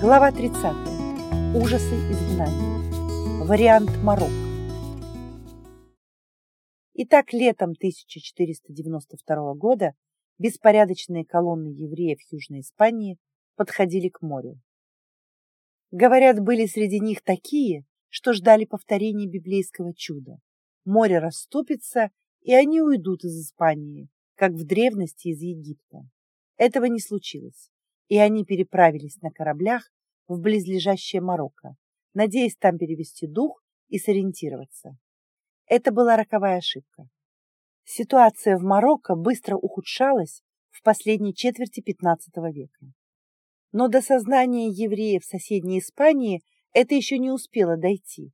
Глава 30. Ужасы изгнания. Вариант Марокко. Итак, летом 1492 года беспорядочные колонны евреев Южной Испании подходили к морю. Говорят, были среди них такие, что ждали повторения библейского чуда. Море расступится, и они уйдут из Испании, как в древности из Египта. Этого не случилось и они переправились на кораблях в близлежащее Марокко, надеясь там перевести дух и сориентироваться. Это была роковая ошибка. Ситуация в Марокко быстро ухудшалась в последней четверти XV века. Но до сознания евреев соседней Испании это еще не успело дойти.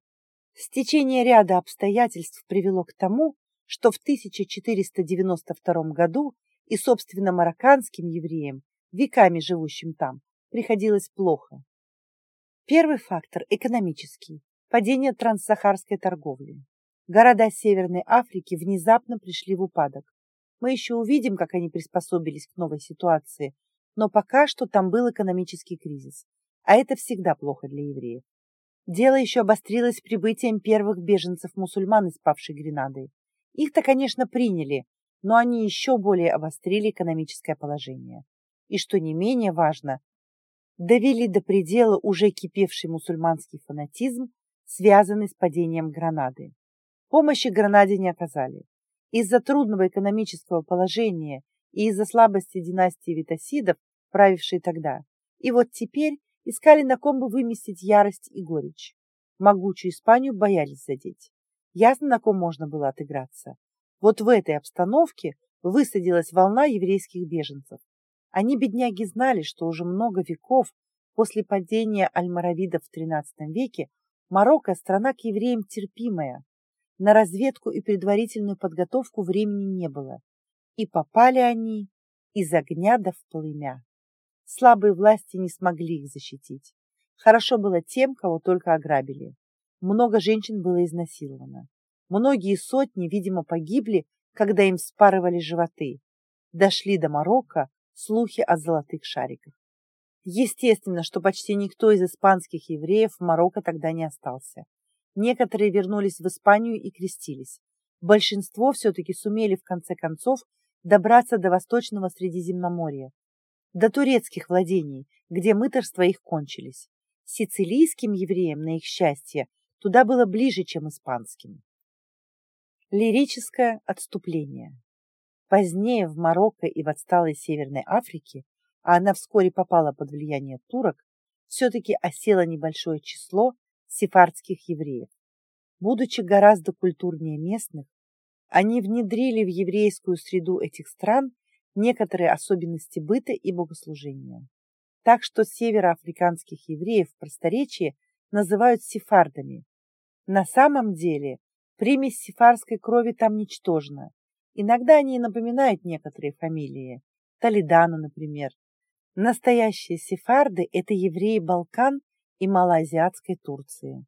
Стечение ряда обстоятельств привело к тому, что в 1492 году и, собственно, марокканским евреям веками живущим там, приходилось плохо. Первый фактор – экономический – падение транссахарской торговли. Города Северной Африки внезапно пришли в упадок. Мы еще увидим, как они приспособились к новой ситуации, но пока что там был экономический кризис, а это всегда плохо для евреев. Дело еще обострилось прибытием первых беженцев-мусульман из павшей Гренады. Их-то, конечно, приняли, но они еще более обострили экономическое положение и, что не менее важно, довели до предела уже кипевший мусульманский фанатизм, связанный с падением Гранады. Помощи Гранаде не оказали. Из-за трудного экономического положения и из-за слабости династии Витасидов, правившей тогда, и вот теперь искали на ком бы выместить ярость и горечь. Могучую Испанию боялись задеть. Ясно, на ком можно было отыграться. Вот в этой обстановке высадилась волна еврейских беженцев, они, бедняги, знали, что уже много веков после падения альмаравидов в XIII веке Марокко – страна к евреям терпимая. На разведку и предварительную подготовку времени не было. И попали они из огня до в полымя. Слабые власти не смогли их защитить. Хорошо было тем, кого только ограбили. Много женщин было изнасиловано. Многие сотни, видимо, погибли, когда им вспарывали животы. Дошли до Марокко слухи о золотых шариках. Естественно, что почти никто из испанских евреев в Марокко тогда не остался. Некоторые вернулись в Испанию и крестились. Большинство все-таки сумели в конце концов добраться до Восточного Средиземноморья, до турецких владений, где мыторства их кончились. Сицилийским евреям, на их счастье, туда было ближе, чем испанским. Лирическое отступление. Позднее в Марокко и в отсталой Северной Африке, а она вскоре попала под влияние турок, все-таки осело небольшое число сефардских евреев. Будучи гораздо культурнее местных, они внедрили в еврейскую среду этих стран некоторые особенности быта и богослужения. Так что североафриканских евреев в просторечии называют сефардами. На самом деле примесь сефарской крови там ничтожна, Иногда они напоминают некоторые фамилии. Толедано, например. Настоящие сефарды – это евреи Балкан и малоазиатской Турции.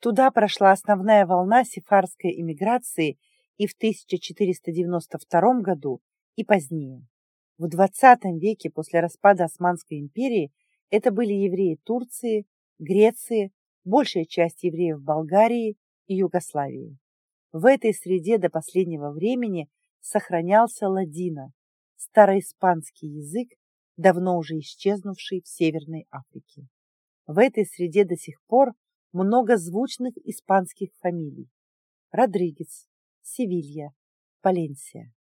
Туда прошла основная волна сефарской иммиграции и в 1492 году, и позднее. В XX веке после распада Османской империи это были евреи Турции, Греции, большая часть евреев Болгарии и Югославии. В этой среде до последнего времени сохранялся ладино, староиспанский язык, давно уже исчезнувший в Северной Африке. В этой среде до сих пор много звучных испанских фамилий. Родригес, Севилья, Паленсия.